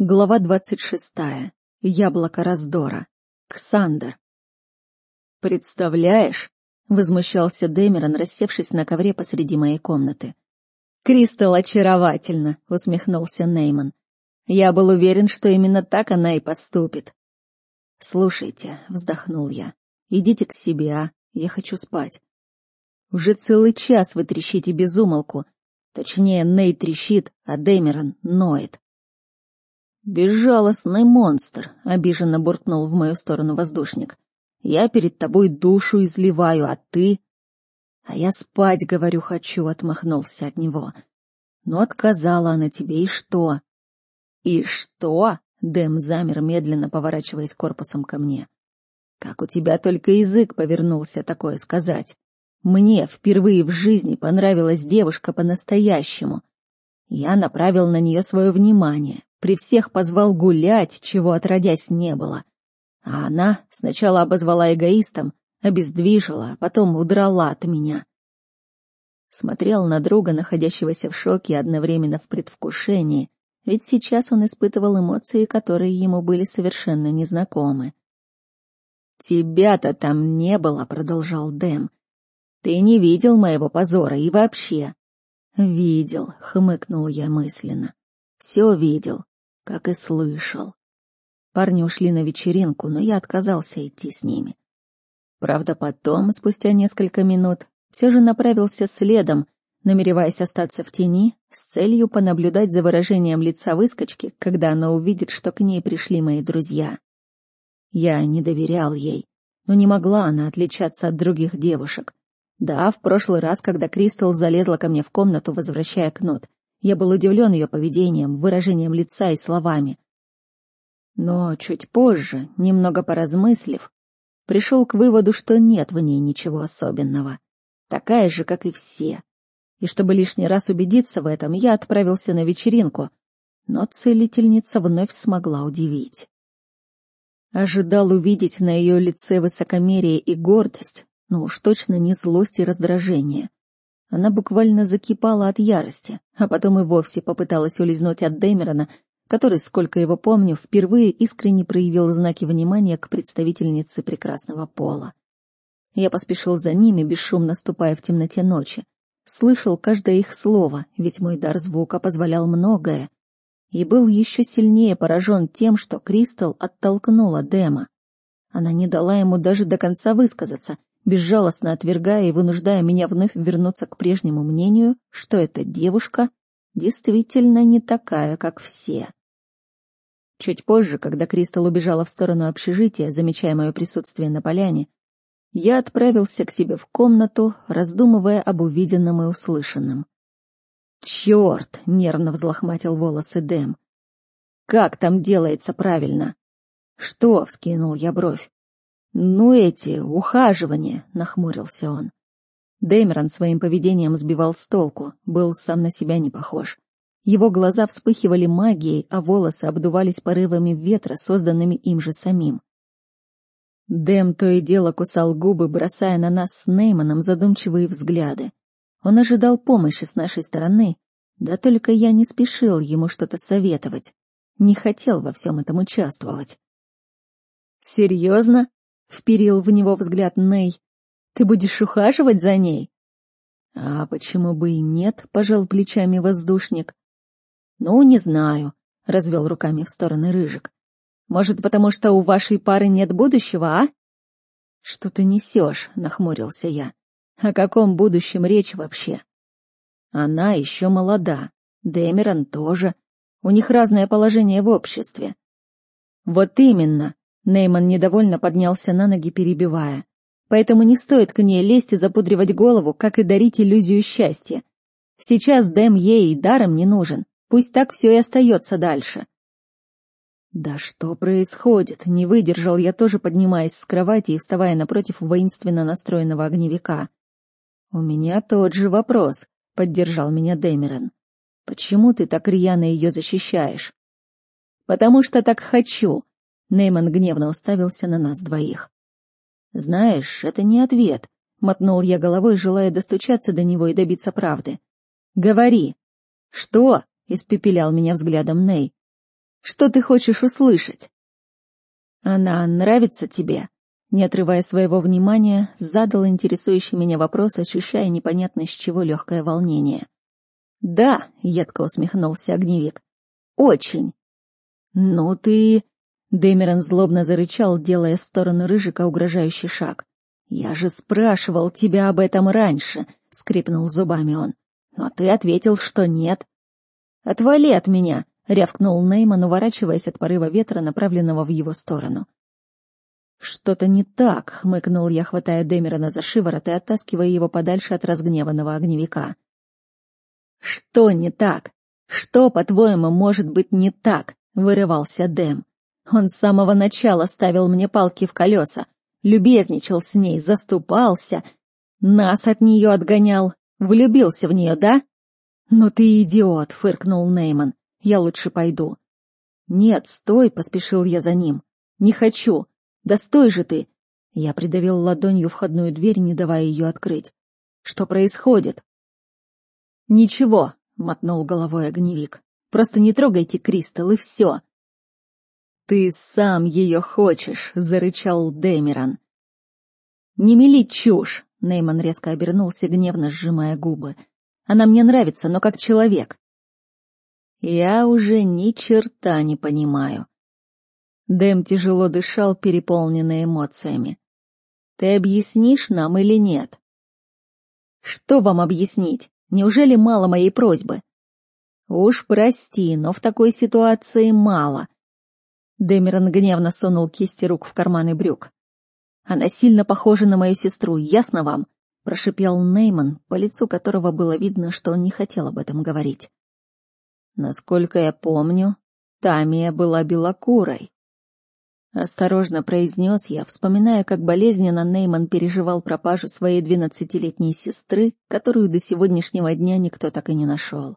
Глава двадцать шестая. Яблоко раздора. Ксандер. «Представляешь?» — возмущался Дэмерон, рассевшись на ковре посреди моей комнаты. «Кристал очаровательно!» — усмехнулся Нейман. «Я был уверен, что именно так она и поступит». «Слушайте», — вздохнул я, — «идите к себе, а? Я хочу спать». «Уже целый час вы трещите без умолку. Точнее, Ней трещит, а Дэмерон ноет. «Безжалостный монстр», — обиженно буркнул в мою сторону воздушник. «Я перед тобой душу изливаю, а ты...» «А я спать, говорю, хочу», — отмахнулся от него. «Ну, отказала она тебе, и что?» «И что?» — Дэм замер, медленно поворачиваясь корпусом ко мне. «Как у тебя только язык повернулся такое сказать. Мне впервые в жизни понравилась девушка по-настоящему. Я направил на нее свое внимание, при всех позвал гулять, чего отродясь не было. А она сначала обозвала эгоистом, обездвижила, а потом удрала от меня. Смотрел на друга, находящегося в шоке одновременно в предвкушении, ведь сейчас он испытывал эмоции, которые ему были совершенно незнакомы. «Тебя-то там не было», — продолжал Дэм. «Ты не видел моего позора и вообще». «Видел», — хмыкнул я мысленно. «Все видел как и слышал. Парни ушли на вечеринку, но я отказался идти с ними. Правда, потом, спустя несколько минут, все же направился следом, намереваясь остаться в тени, с целью понаблюдать за выражением лица выскочки, когда она увидит, что к ней пришли мои друзья. Я не доверял ей, но не могла она отличаться от других девушек. Да, в прошлый раз, когда Кристал залезла ко мне в комнату, возвращая кнут, я был удивлен ее поведением, выражением лица и словами. Но чуть позже, немного поразмыслив, пришел к выводу, что нет в ней ничего особенного. Такая же, как и все. И чтобы лишний раз убедиться в этом, я отправился на вечеринку, но целительница вновь смогла удивить. Ожидал увидеть на ее лице высокомерие и гордость, но уж точно не злость и раздражение. Она буквально закипала от ярости, а потом и вовсе попыталась улизнуть от Дэмерона, который, сколько его помню, впервые искренне проявил знаки внимания к представительнице прекрасного пола. Я поспешил за ними, бесшумно ступая в темноте ночи. Слышал каждое их слово, ведь мой дар звука позволял многое. И был еще сильнее поражен тем, что Кристал оттолкнула Дэма. Она не дала ему даже до конца высказаться, безжалостно отвергая и вынуждая меня вновь вернуться к прежнему мнению, что эта девушка действительно не такая, как все. Чуть позже, когда Кристал убежала в сторону общежития, замечая мое присутствие на поляне, я отправился к себе в комнату, раздумывая об увиденном и услышанном. «Черт!» — нервно взлохматил волосы Дэм. «Как там делается правильно?» «Что?» — вскинул я бровь. «Ну эти, ухаживания», — нахмурился он. Дэмерон своим поведением сбивал с толку, был сам на себя не похож. Его глаза вспыхивали магией, а волосы обдувались порывами ветра, созданными им же самим. Дэм то и дело кусал губы, бросая на нас с Нейманом задумчивые взгляды. Он ожидал помощи с нашей стороны, да только я не спешил ему что-то советовать, не хотел во всем этом участвовать. «Серьезно?» Вперил в него взгляд Ней. Ты будешь ухаживать за ней? А почему бы и нет, пожал плечами воздушник. Ну, не знаю, развел руками в стороны Рыжик. Может, потому что у вашей пары нет будущего, а? Что ты несешь? нахмурился я. О каком будущем речь вообще? Она еще молода, Дэмерон тоже. У них разное положение в обществе. Вот именно, Нейман недовольно поднялся на ноги, перебивая. Поэтому не стоит к ней лезть и запудривать голову, как и дарить иллюзию счастья. Сейчас Дэм ей даром не нужен. Пусть так все и остается дальше. Да что происходит? Не выдержал я тоже, поднимаясь с кровати и вставая напротив воинственно настроенного огневика. У меня тот же вопрос, поддержал меня Дэмерон. Почему ты так рьяно ее защищаешь? Потому что так хочу, Нейман гневно уставился на нас двоих. «Знаешь, это не ответ», — мотнул я головой, желая достучаться до него и добиться правды. «Говори». «Что?» — испепелял меня взглядом Ней. Что ты хочешь услышать?» «Она нравится тебе?» Не отрывая своего внимания, задал интересующий меня вопрос, ощущая непонятно с чего легкое волнение. «Да», — едко усмехнулся огневик. «Очень». «Ну ты...» — Дэмерон злобно зарычал, делая в сторону Рыжика угрожающий шаг. «Я же спрашивал тебя об этом раньше», — скрипнул зубами он. «Но ты ответил, что нет». «Отвали от меня», — рявкнул Нейман, уворачиваясь от порыва ветра, направленного в его сторону. «Что-то не так», — хмыкнул я, хватая Дэмерона за шиворот и оттаскивая его подальше от разгневанного огневика. «Что не так? Что, по-твоему, может быть не так?» — вырывался Дэм. «Он с самого начала ставил мне палки в колеса, любезничал с ней, заступался, нас от нее отгонял, влюбился в нее, да?» «Ну ты идиот!» — фыркнул Нейман. «Я лучше пойду». «Нет, стой!» — поспешил я за ним. «Не хочу! Да стой же ты!» Я придавил ладонью входную дверь, не давая ее открыть. «Что происходит?» «Ничего», — мотнул головой огневик. «Просто не трогайте Кристал, и все». «Ты сам ее хочешь», — зарычал Дэмерон. «Не мели чушь», — Нейман резко обернулся, гневно сжимая губы. «Она мне нравится, но как человек». «Я уже ни черта не понимаю». Дэм тяжело дышал, переполненный эмоциями. «Ты объяснишь нам или нет?» «Что вам объяснить? Неужели мало моей просьбы? Уж прости, но в такой ситуации мало. Дэмерон гневно сунул кисти рук в карманы брюк. Она сильно похожа на мою сестру, ясно вам? Прошипел Нейман, по лицу которого было видно, что он не хотел об этом говорить. Насколько я помню, Тамия была белокурой. Осторожно произнес я, вспоминая, как болезненно Нейман переживал пропажу своей двенадцатилетней сестры, которую до сегодняшнего дня никто так и не нашел.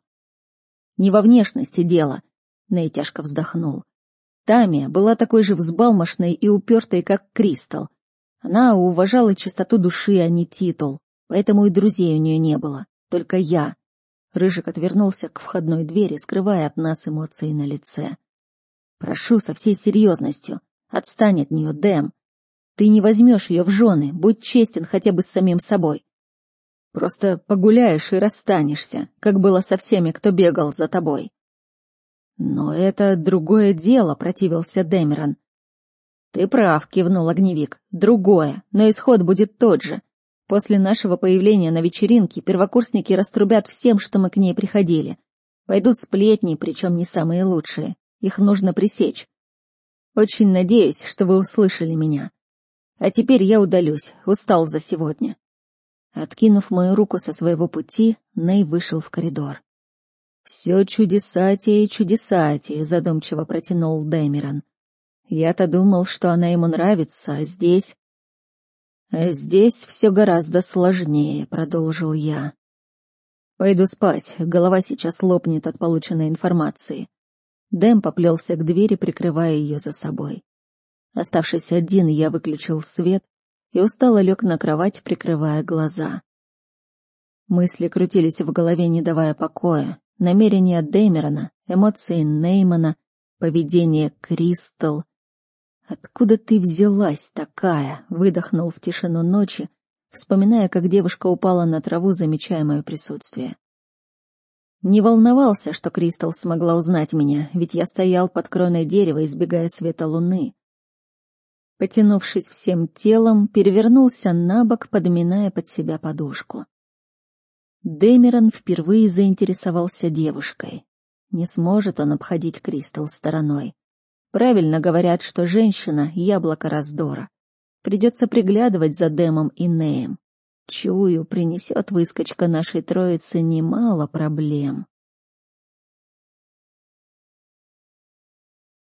Не во внешности дело, Ней тяжко вздохнул. Тамия была такой же взбалмошной и упертой, как Кристал. Она уважала чистоту души, а не титул, поэтому и друзей у нее не было, только я. Рыжик отвернулся к входной двери, скрывая от нас эмоции на лице. Прошу со всей серьезностью, Отстань от нее, Дэм. Ты не возьмешь ее в жены, будь честен хотя бы с самим собой. Просто погуляешь и расстанешься, как было со всеми, кто бегал за тобой. Но это другое дело, противился Дэмерон. Ты прав, кивнул огневик. Другое, но исход будет тот же. После нашего появления на вечеринке первокурсники раструбят всем, что мы к ней приходили. Пойдут сплетни, причем не самые лучшие. Их нужно пресечь. Очень надеюсь, что вы услышали меня. А теперь я удалюсь, устал за сегодня. Откинув мою руку со своего пути, Ней вышел в коридор. «Все чудесатие и чудесатие», — задумчиво протянул Дэмерон. «Я-то думал, что она ему нравится, а здесь...» «А здесь все гораздо сложнее», — продолжил я. «Пойду спать, голова сейчас лопнет от полученной информации. Дэм поплелся к двери, прикрывая ее за собой. Оставшись один, я выключил свет и устало лег на кровать, прикрывая глаза. Мысли крутились в голове, не давая покоя. Намерения Дэмерона, эмоции Неймана, поведение Кристал. «Откуда ты взялась такая?» — выдохнул в тишину ночи, вспоминая, как девушка упала на траву, замечая мое присутствие. Не волновался, что Кристал смогла узнать меня, ведь я стоял под кроной дерева, избегая света луны. Потянувшись всем телом, перевернулся на бок, подминая под себя подушку. Дэмерон впервые заинтересовался девушкой. Не сможет он обходить Кристал стороной. Правильно говорят, что женщина — яблоко раздора. Придется приглядывать за Дэмом и Неем. Чую, принесет выскочка нашей троицы немало проблем.